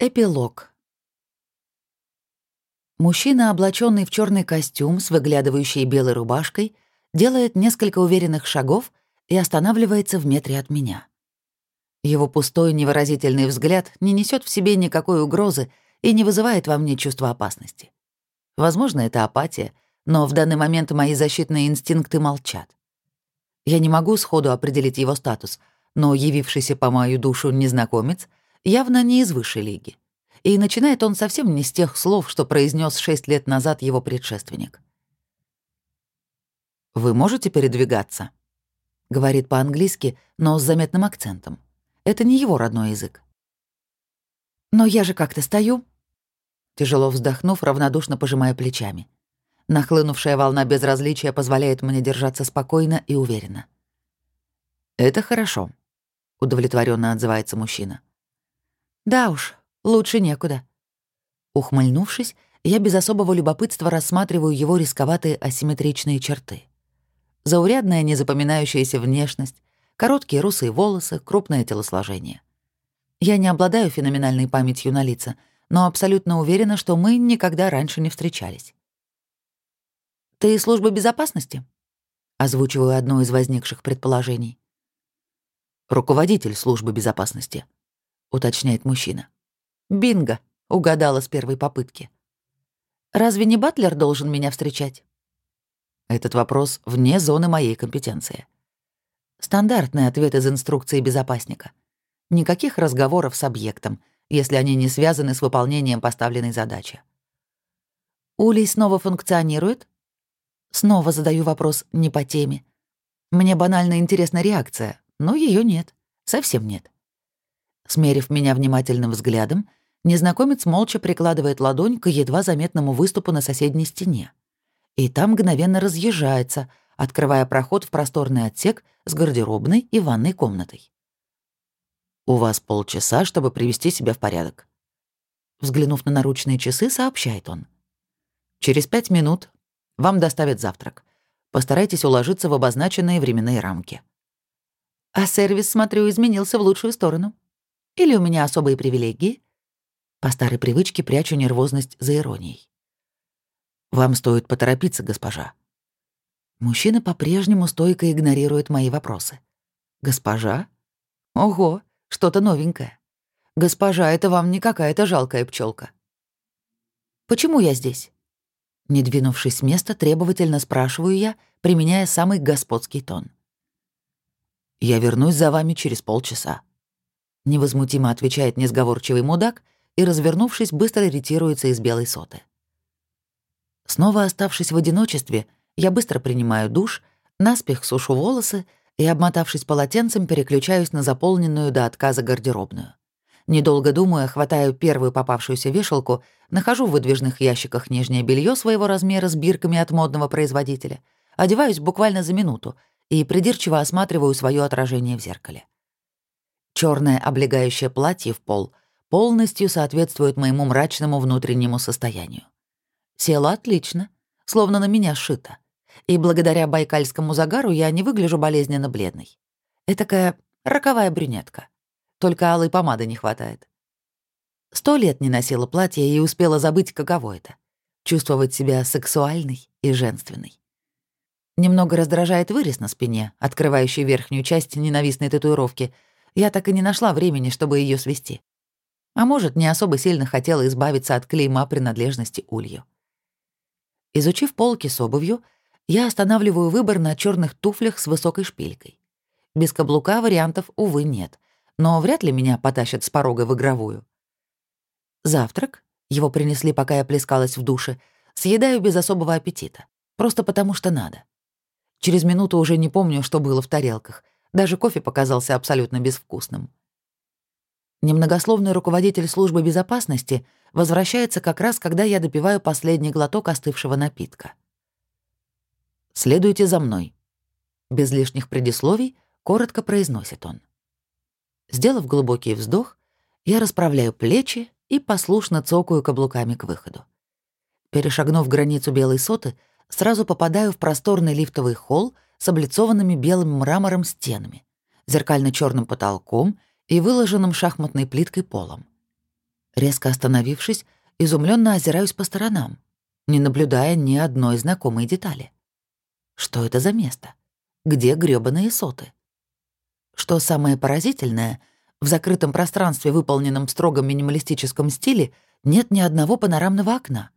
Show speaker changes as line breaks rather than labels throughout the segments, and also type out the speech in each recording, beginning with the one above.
Эпилог. Мужчина, облаченный в черный костюм с выглядывающей белой рубашкой, делает несколько уверенных шагов и останавливается в метре от меня. Его пустой невыразительный взгляд не несет в себе никакой угрозы и не вызывает во мне чувства опасности. Возможно, это апатия, но в данный момент мои защитные инстинкты молчат. Я не могу сходу определить его статус, но явившийся по мою душу незнакомец явно не из высшей лиги. И начинает он совсем не с тех слов, что произнес шесть лет назад его предшественник. «Вы можете передвигаться?» — говорит по-английски, но с заметным акцентом. Это не его родной язык. «Но я же как-то стою», тяжело вздохнув, равнодушно пожимая плечами. Нахлынувшая волна безразличия позволяет мне держаться спокойно и уверенно. «Это хорошо», — удовлетворенно отзывается мужчина. «Да уж, лучше некуда». Ухмыльнувшись, я без особого любопытства рассматриваю его рисковатые асимметричные черты. Заурядная незапоминающаяся внешность, короткие русые волосы, крупное телосложение. Я не обладаю феноменальной памятью на лица, но абсолютно уверена, что мы никогда раньше не встречались. «Ты из службы безопасности?» Озвучиваю одно из возникших предположений. «Руководитель службы безопасности», — уточняет мужчина. «Бинго!» — угадала с первой попытки. «Разве не Батлер должен меня встречать?» Этот вопрос вне зоны моей компетенции. Стандартный ответ из инструкции безопасника. Никаких разговоров с объектом, если они не связаны с выполнением поставленной задачи. Улей снова функционирует? Снова задаю вопрос не по теме. Мне банально интересна реакция, но ее нет. Совсем нет. Смерив меня внимательным взглядом, незнакомец молча прикладывает ладонь к едва заметному выступу на соседней стене. И там мгновенно разъезжается, открывая проход в просторный отсек с гардеробной и ванной комнатой. «У вас полчаса, чтобы привести себя в порядок». Взглянув на наручные часы, сообщает он. «Через пять минут вам доставят завтрак. Постарайтесь уложиться в обозначенные временные рамки. А сервис, смотрю, изменился в лучшую сторону. Или у меня особые привилегии? По старой привычке прячу нервозность за иронией. Вам стоит поторопиться, госпожа. Мужчина по-прежнему стойко игнорирует мои вопросы. Госпожа? Ого, что-то новенькое. Госпожа, это вам не какая-то жалкая пчелка. Почему я здесь? Не двинувшись с места, требовательно спрашиваю я, применяя самый господский тон. «Я вернусь за вами через полчаса», — невозмутимо отвечает несговорчивый мудак и, развернувшись, быстро ретируется из белой соты. Снова оставшись в одиночестве, я быстро принимаю душ, наспех сушу волосы и, обмотавшись полотенцем, переключаюсь на заполненную до отказа гардеробную. Недолго думая, хватаю первую попавшуюся вешалку, нахожу в выдвижных ящиках нижнее белье своего размера с бирками от модного производителя, одеваюсь буквально за минуту и придирчиво осматриваю свое отражение в зеркале. Черное облегающее платье в пол полностью соответствует моему мрачному внутреннему состоянию. Села отлично, словно на меня сшито. И благодаря байкальскому загару я не выгляжу болезненно бледной. Этакая роковая брюнетка. Только алой помады не хватает. Сто лет не носила платье и успела забыть, каково это — чувствовать себя сексуальной и женственной. Немного раздражает вырез на спине, открывающий верхнюю часть ненавистной татуировки. Я так и не нашла времени, чтобы ее свести. А может, не особо сильно хотела избавиться от клейма принадлежности улью. Изучив полки с обувью, я останавливаю выбор на черных туфлях с высокой шпилькой. Без каблука вариантов, увы, нет но вряд ли меня потащат с порога в игровую. Завтрак, его принесли, пока я плескалась в душе, съедаю без особого аппетита, просто потому что надо. Через минуту уже не помню, что было в тарелках, даже кофе показался абсолютно безвкусным. Немногословный руководитель службы безопасности возвращается как раз, когда я допиваю последний глоток остывшего напитка. «Следуйте за мной». Без лишних предисловий коротко произносит он. Сделав глубокий вздох, я расправляю плечи и послушно цокаю каблуками к выходу. Перешагнув границу белой соты, сразу попадаю в просторный лифтовый холл с облицованными белым мрамором стенами, зеркально черным потолком и выложенным шахматной плиткой полом. Резко остановившись, изумленно озираюсь по сторонам, не наблюдая ни одной знакомой детали. Что это за место? Где грёбаные соты? Что самое поразительное, в закрытом пространстве, выполненном в строгом минималистическом стиле, нет ни одного панорамного окна,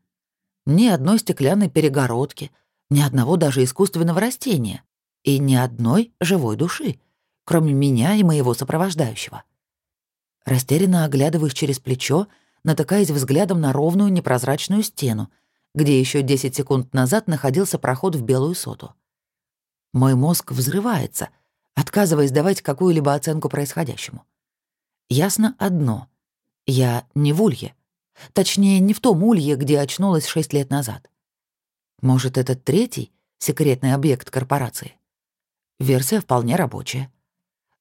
ни одной стеклянной перегородки, ни одного даже искусственного растения и ни одной живой души, кроме меня и моего сопровождающего. Растерянно оглядываясь через плечо, натыкаясь взглядом на ровную непрозрачную стену, где еще 10 секунд назад находился проход в белую соту. Мой мозг взрывается, отказываясь давать какую-либо оценку происходящему. Ясно одно — я не в улье. Точнее, не в том улье, где очнулась шесть лет назад. Может, этот третий — секретный объект корпорации? Версия вполне рабочая.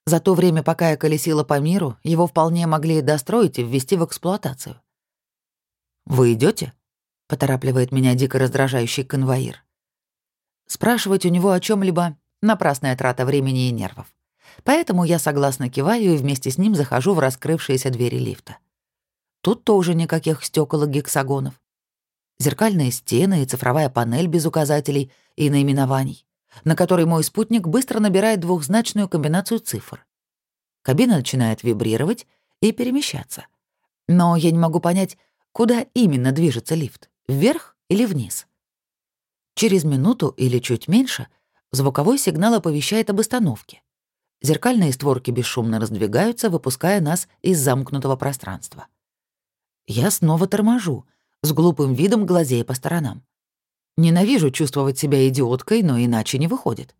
За то время, пока я колесила по миру, его вполне могли достроить и ввести в эксплуатацию. «Вы идете? поторапливает меня дико раздражающий конвоир. Спрашивать у него о чем либо напрасная трата времени и нервов. Поэтому я согласно киваю и вместе с ним захожу в раскрывшиеся двери лифта. Тут тоже никаких стекол и гексагонов. Зеркальные стены и цифровая панель без указателей и наименований на которой мой спутник быстро набирает двухзначную комбинацию цифр. Кабина начинает вибрировать и перемещаться. Но я не могу понять, куда именно движется лифт — вверх или вниз. Через минуту или чуть меньше звуковой сигнал оповещает об остановке. Зеркальные створки бесшумно раздвигаются, выпуская нас из замкнутого пространства. Я снова торможу, с глупым видом глазея по сторонам. Ненавижу чувствовать себя идиоткой, но иначе не выходит.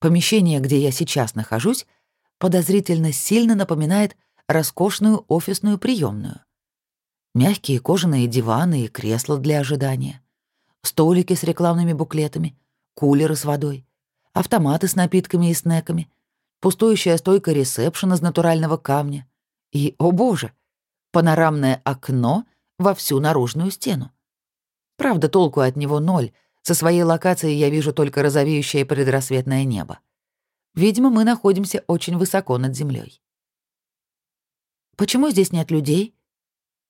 Помещение, где я сейчас нахожусь, подозрительно сильно напоминает роскошную офисную приемную. Мягкие кожаные диваны и кресла для ожидания, столики с рекламными буклетами, кулеры с водой, автоматы с напитками и снеками, пустующая стойка ресепшена из натурального камня и, о боже, панорамное окно во всю наружную стену. Правда, толку от него ноль. Со своей локации я вижу только розовеющее предрассветное небо. Видимо, мы находимся очень высоко над землей. «Почему здесь нет людей?»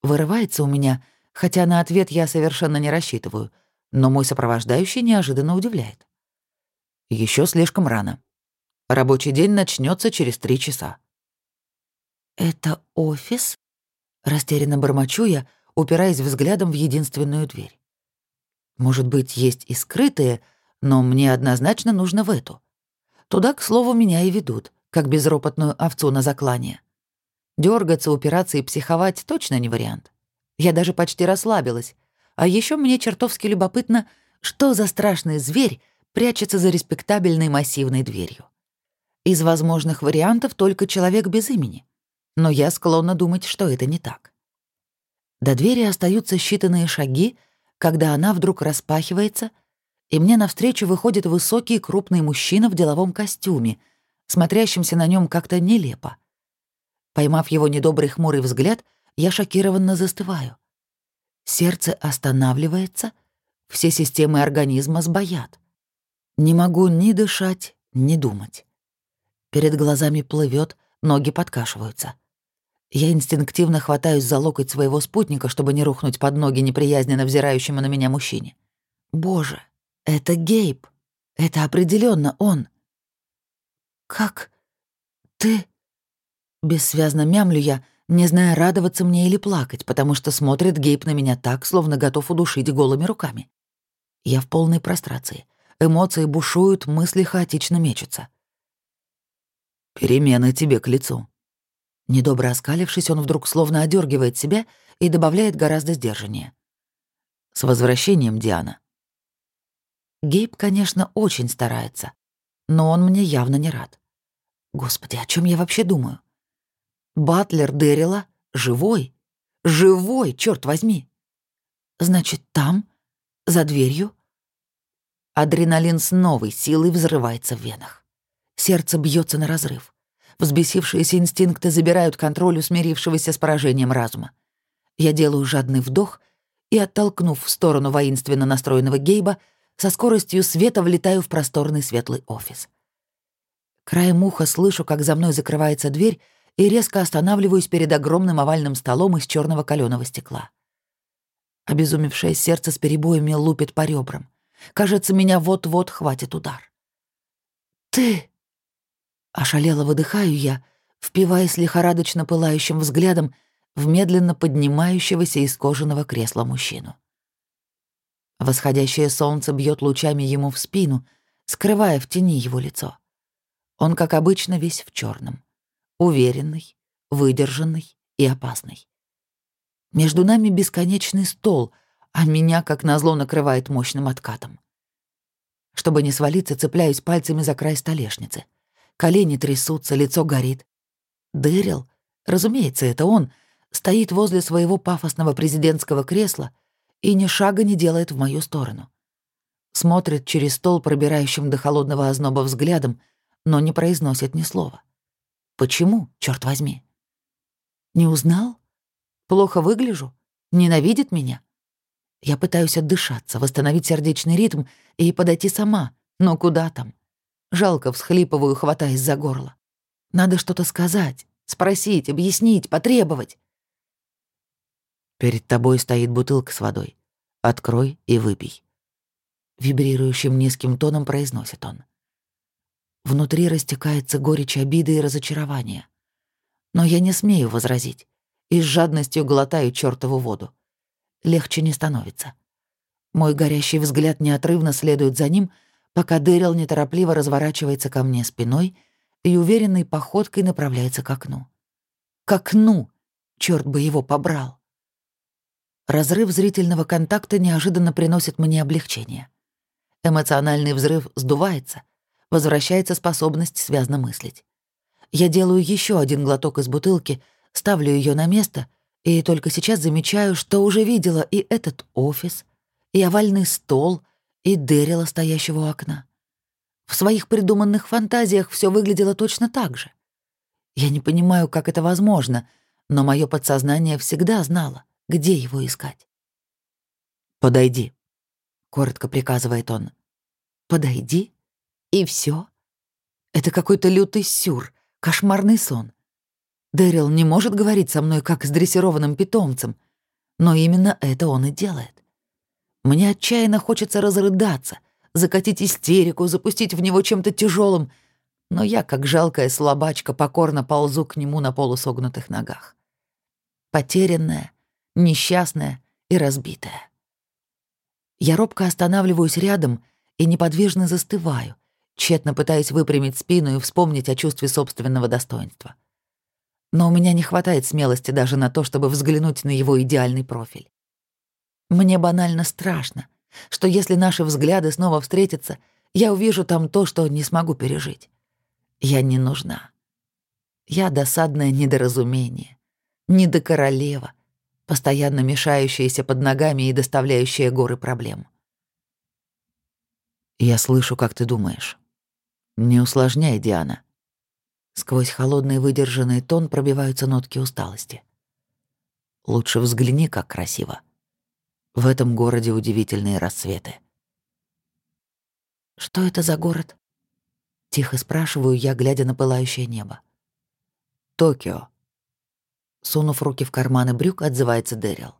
Вырывается у меня, хотя на ответ я совершенно не рассчитываю, но мой сопровождающий неожиданно удивляет. Еще слишком рано. Рабочий день начнется через три часа. «Это офис?» Растерянно бормочу я, упираясь взглядом в единственную дверь. Может быть, есть и скрытые, но мне однозначно нужно в эту. Туда, к слову, меня и ведут, как безропотную овцу на заклание. Дёргаться, упираться и психовать точно не вариант. Я даже почти расслабилась. А еще мне чертовски любопытно, что за страшный зверь прячется за респектабельной массивной дверью. Из возможных вариантов только человек без имени. Но я склонна думать, что это не так. До двери остаются считанные шаги, когда она вдруг распахивается, и мне навстречу выходит высокий крупный мужчина в деловом костюме, смотрящимся на нем как-то нелепо. Поймав его недобрый хмурый взгляд, я шокированно застываю. Сердце останавливается, все системы организма сбоят. Не могу ни дышать, ни думать. Перед глазами плывет, ноги подкашиваются. Я инстинктивно хватаюсь за локоть своего спутника, чтобы не рухнуть под ноги неприязненно взирающему на меня мужчине. Боже, это Гейб. Это определенно он. Как ты... Бессвязно мямлю я, не зная, радоваться мне или плакать, потому что смотрит Гейб на меня так, словно готов удушить голыми руками. Я в полной прострации. Эмоции бушуют, мысли хаотично мечутся. «Перемены тебе к лицу», Недобро оскалившись, он вдруг словно одергивает себя и добавляет гораздо сдержаннее. «С возвращением, Диана». Гейб, конечно, очень старается, но он мне явно не рад. Господи, о чем я вообще думаю? Батлер Дэрила живой. Живой, черт возьми. Значит, там, за дверью. Адреналин с новой силой взрывается в венах. Сердце бьется на разрыв. Взбесившиеся инстинкты забирают контроль у смирившегося с поражением разума. Я делаю жадный вдох и, оттолкнув в сторону воинственно настроенного Гейба, со скоростью света влетаю в просторный светлый офис. Краем уха слышу, как за мной закрывается дверь, и резко останавливаюсь перед огромным овальным столом из черного каленого стекла. Обезумевшее сердце с перебоями лупит по ребрам. Кажется, меня вот-вот хватит удар. «Ты!» Ошалело выдыхаю я, впиваясь лихорадочно пылающим взглядом в медленно поднимающегося из кожаного кресла мужчину. Восходящее солнце бьет лучами ему в спину, скрывая в тени его лицо. Он, как обычно, весь в черном, уверенный, выдержанный и опасный. Между нами бесконечный стол, а меня, как назло, накрывает мощным откатом. Чтобы не свалиться, цепляюсь пальцами за край столешницы. Колени трясутся, лицо горит. Дырил, разумеется, это он, стоит возле своего пафосного президентского кресла и ни шага не делает в мою сторону. Смотрит через стол пробирающим до холодного озноба взглядом, но не произносит ни слова. Почему, черт возьми? Не узнал? Плохо выгляжу? Ненавидит меня? Я пытаюсь отдышаться, восстановить сердечный ритм и подойти сама, но куда там? Жалко всхлипываю, хватаясь за горло. Надо что-то сказать, спросить, объяснить, потребовать. Перед тобой стоит бутылка с водой. Открой и выпей. Вибрирующим низким тоном произносит он. Внутри растекается горечь обиды и разочарования. Но я не смею возразить и с жадностью глотаю чёртову воду. Легче не становится. Мой горящий взгляд неотрывно следует за ним, пока Дэрил неторопливо разворачивается ко мне спиной и уверенной походкой направляется к окну. К окну! Чёрт бы его побрал! Разрыв зрительного контакта неожиданно приносит мне облегчение. Эмоциональный взрыв сдувается, возвращается способность связно мыслить. Я делаю еще один глоток из бутылки, ставлю ее на место и только сейчас замечаю, что уже видела и этот офис, и овальный стол, и Дэрила, стоящего у окна. В своих придуманных фантазиях все выглядело точно так же. Я не понимаю, как это возможно, но мое подсознание всегда знало, где его искать. «Подойди», — коротко приказывает он. «Подойди?» И все. Это какой-то лютый сюр, кошмарный сон. Дэрил не может говорить со мной как с дрессированным питомцем, но именно это он и делает. Мне отчаянно хочется разрыдаться, закатить истерику, запустить в него чем-то тяжелым, но я, как жалкая слабачка, покорно ползу к нему на полусогнутых ногах. Потерянная, несчастная и разбитая. Я робко останавливаюсь рядом и неподвижно застываю, тщетно пытаясь выпрямить спину и вспомнить о чувстве собственного достоинства. Но у меня не хватает смелости даже на то, чтобы взглянуть на его идеальный профиль. Мне банально страшно, что если наши взгляды снова встретятся, я увижу там то, что не смогу пережить. Я не нужна. Я досадное недоразумение, недокоролева, постоянно мешающаяся под ногами и доставляющая горы проблем. Я слышу, как ты думаешь. «Не усложняй, Диана». Сквозь холодный выдержанный тон пробиваются нотки усталости. «Лучше взгляни, как красиво. В этом городе удивительные рассветы». «Что это за город?» Тихо спрашиваю я, глядя на пылающее небо. «Токио». Сунув руки в карманы брюк, отзывается Дэрил.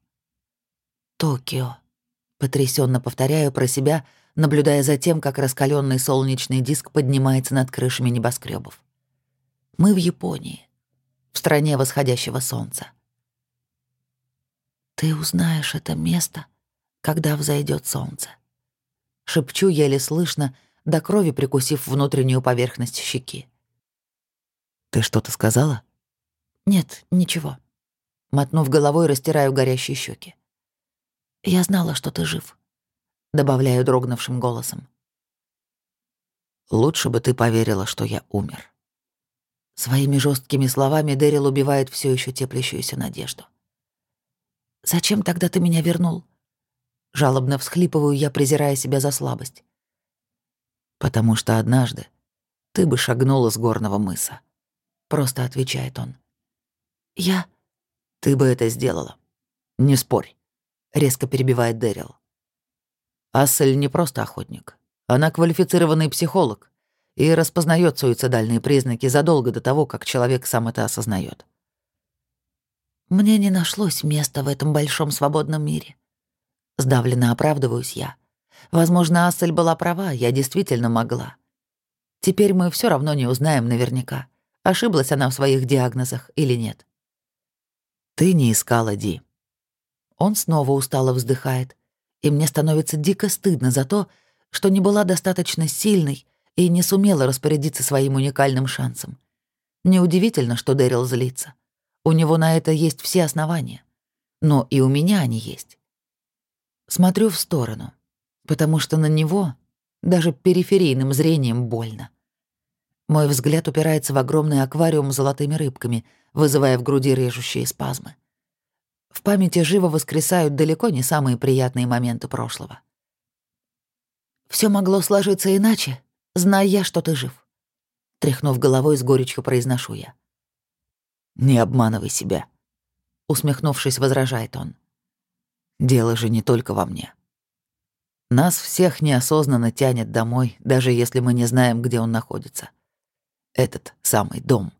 «Токио», — потрясенно повторяю про себя, наблюдая за тем, как раскаленный солнечный диск поднимается над крышами небоскребов. Мы в Японии, в стране восходящего солнца. Ты узнаешь это место, когда взойдет солнце. Шепчу еле слышно, до крови прикусив внутреннюю поверхность щеки. «Ты что-то сказала?» «Нет, ничего». Мотнув головой, растираю горящие щеки. «Я знала, что ты жив добавляю дрогнувшим голосом. Лучше бы ты поверила, что я умер. Своими жесткими словами Дэрил убивает все еще теплящуюся надежду. Зачем тогда ты меня вернул? Жалобно всхлипываю я, презирая себя за слабость. Потому что однажды ты бы шагнула с горного мыса. Просто отвечает он. Я... Ты бы это сделала. Не спорь. Резко перебивает Дэрил. Ассель не просто охотник. Она квалифицированный психолог. и распознает суицидальные признаки задолго до того, как человек сам это осознает.
Мне не нашлось места в этом большом свободном мире. Сдавленно оправдываюсь я. Возможно, Ассель была права, я действительно могла. Теперь мы все равно не узнаем наверняка, ошиблась она в своих диагнозах или нет.
Ты не искала Ди.
Он снова устало вздыхает, и мне становится дико стыдно за то, что не была достаточно сильной и не сумела распорядиться своим уникальным шансом. Неудивительно, что Дэрил злится. У него на это есть все основания. Но и у меня они есть. Смотрю в сторону, потому что на него даже периферийным зрением больно. Мой взгляд упирается в огромный аквариум с золотыми рыбками, вызывая в груди режущие спазмы. В памяти живо воскресают далеко не самые приятные моменты прошлого. Все могло сложиться иначе, зная я, что ты жив. Тряхнув головой, с горечью произношу я.
«Не обманывай себя», — усмехнувшись, возражает он. «Дело же не только во мне. Нас всех неосознанно тянет домой, даже если мы не знаем, где он находится. Этот самый дом.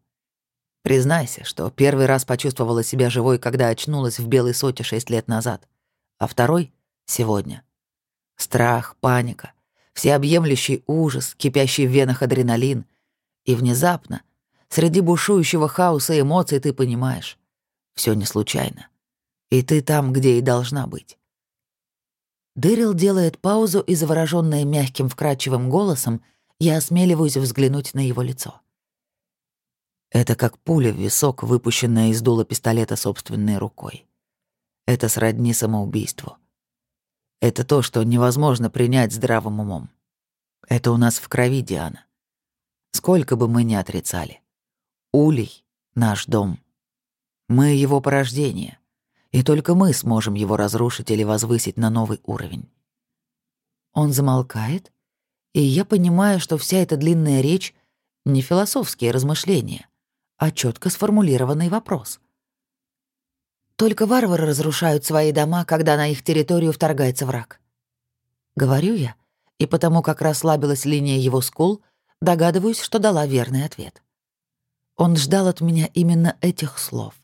Признайся, что первый раз почувствовала себя живой, когда очнулась в Белой Соте шесть лет назад, а второй — сегодня. Страх, паника, всеобъемлющий ужас, кипящий в венах адреналин. И внезапно, среди бушующего хаоса эмоций, ты понимаешь, все не случайно. И ты там, где и должна быть. Дэрил делает паузу, и заворожённая мягким вкрадчивым голосом, я осмеливаюсь взглянуть на его лицо. Это как пуля в висок, выпущенная из дула пистолета собственной рукой. Это сродни самоубийству. Это то, что невозможно принять здравым умом. Это у нас в крови, Диана. Сколько бы мы ни отрицали. Улей — наш дом. Мы — его порождение. И только мы сможем его разрушить или возвысить на новый уровень. Он замолкает, и я понимаю, что вся эта длинная речь — не философские размышления, а четко сформулированный вопрос — только варвары разрушают свои дома, когда на их территорию вторгается враг. Говорю я, и потому как расслабилась линия его скул, догадываюсь, что дала верный ответ. Он ждал от меня именно этих слов.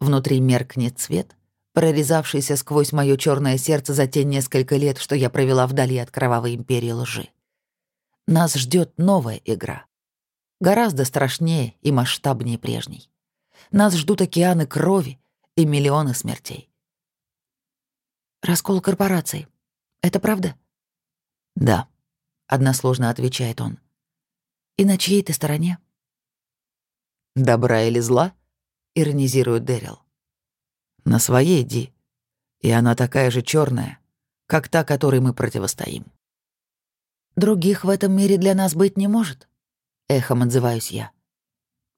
Внутри меркнет цвет, прорезавшийся сквозь мое черное сердце за те несколько лет, что я провела вдали от кровавой империи лжи. Нас ждет новая игра. Гораздо страшнее и масштабнее прежней. Нас ждут океаны крови, и миллионы смертей. «Раскол корпораций. Это правда?» «Да», —
односложно отвечает он. «И на чьей ты стороне?»
«Добра или зла?» — иронизирует Дэрил. «На своей, Ди. И она такая же черная, как та, которой мы противостоим».
«Других в этом мире для нас быть не может», — эхом отзываюсь я.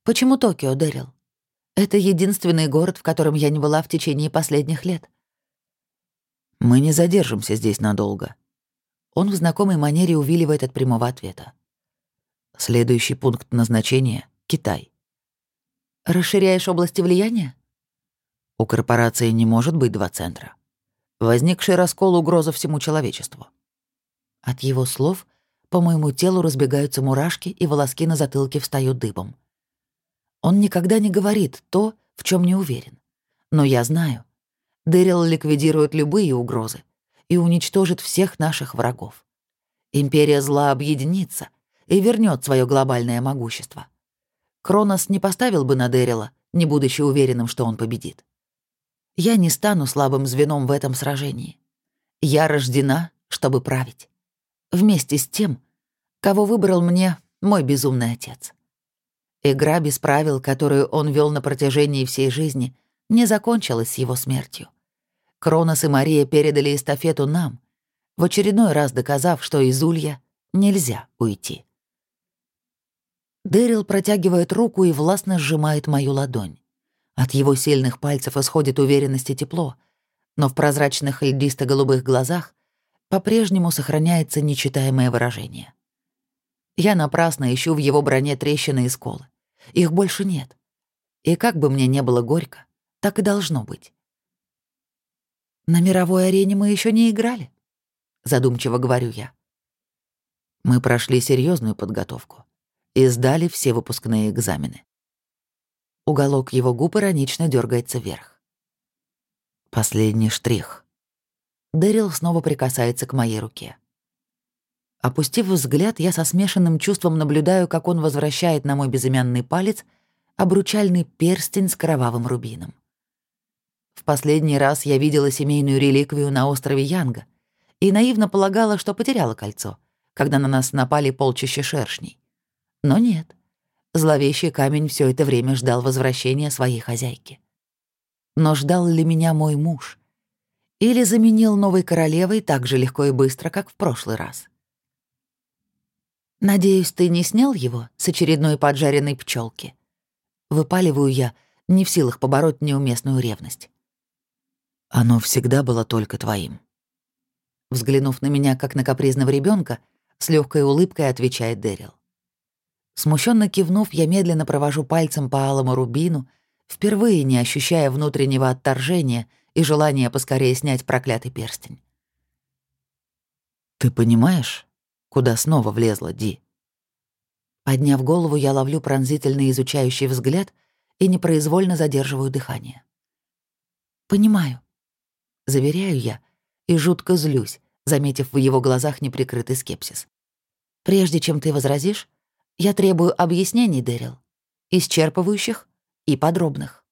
«Почему Токио, Дэрил? Это единственный город, в котором я не была в течение последних лет.
Мы не задержимся здесь надолго.
Он в знакомой манере увиливает от прямого ответа.
Следующий пункт назначения — Китай.
Расширяешь области влияния?
У корпорации не может быть два центра. Возникший раскол — угроза всему человечеству.
От его слов по моему телу разбегаются мурашки, и волоски на затылке встают дыбом. Он никогда не говорит то, в чем не уверен. Но я знаю. Дэрил ликвидирует любые угрозы и уничтожит всех наших врагов. Империя зла объединится и вернет свое глобальное могущество. Кронос не поставил бы на Дэрила, не будучи уверенным, что он победит. Я не стану слабым звеном в этом сражении. Я рождена, чтобы править. Вместе с тем, кого выбрал мне мой безумный отец. Игра без правил, которую он вел на протяжении всей жизни, не закончилась с его смертью. Кронос и Мария передали эстафету нам, в очередной раз доказав, что из Улья нельзя уйти. Дэрил протягивает руку и властно сжимает мою ладонь. От его сильных пальцев исходит уверенность и тепло, но в прозрачных льдисто-голубых глазах по-прежнему сохраняется нечитаемое выражение. Я напрасно ищу в его броне трещины и сколы. Их больше нет. И как бы мне не было горько, так и должно быть. На мировой арене мы еще не играли, задумчиво говорю я.
Мы прошли серьезную подготовку и сдали все выпускные экзамены. Уголок его губ иронично дергается вверх. Последний штрих. Дэрил снова прикасается к моей руке. Опустив взгляд, я со смешанным чувством наблюдаю, как он возвращает на мой безымянный палец обручальный перстень с кровавым рубином. В последний раз я видела семейную реликвию на острове Янга и наивно полагала, что потеряла кольцо, когда на нас напали полчища шершней. Но нет. Зловещий камень все это время ждал возвращения своей хозяйки. Но ждал ли меня мой муж? Или заменил новой королевой так же легко и быстро, как в прошлый раз? «Надеюсь, ты не снял его с очередной поджаренной пчелки. Выпаливаю я, не в силах побороть неуместную ревность. «Оно всегда было только твоим». Взглянув на меня, как на капризного ребенка, с легкой улыбкой отвечает Дэрил. Смущенно кивнув, я медленно провожу пальцем по алому рубину, впервые не ощущая внутреннего отторжения — и желание поскорее снять проклятый перстень. «Ты понимаешь, куда снова влезла Ди?» Подняв голову, я ловлю пронзительный изучающий взгляд и непроизвольно задерживаю дыхание. «Понимаю», — заверяю я и жутко злюсь, заметив в его глазах неприкрытый скепсис. «Прежде чем ты возразишь, я требую объяснений, Дэрил, исчерпывающих и подробных».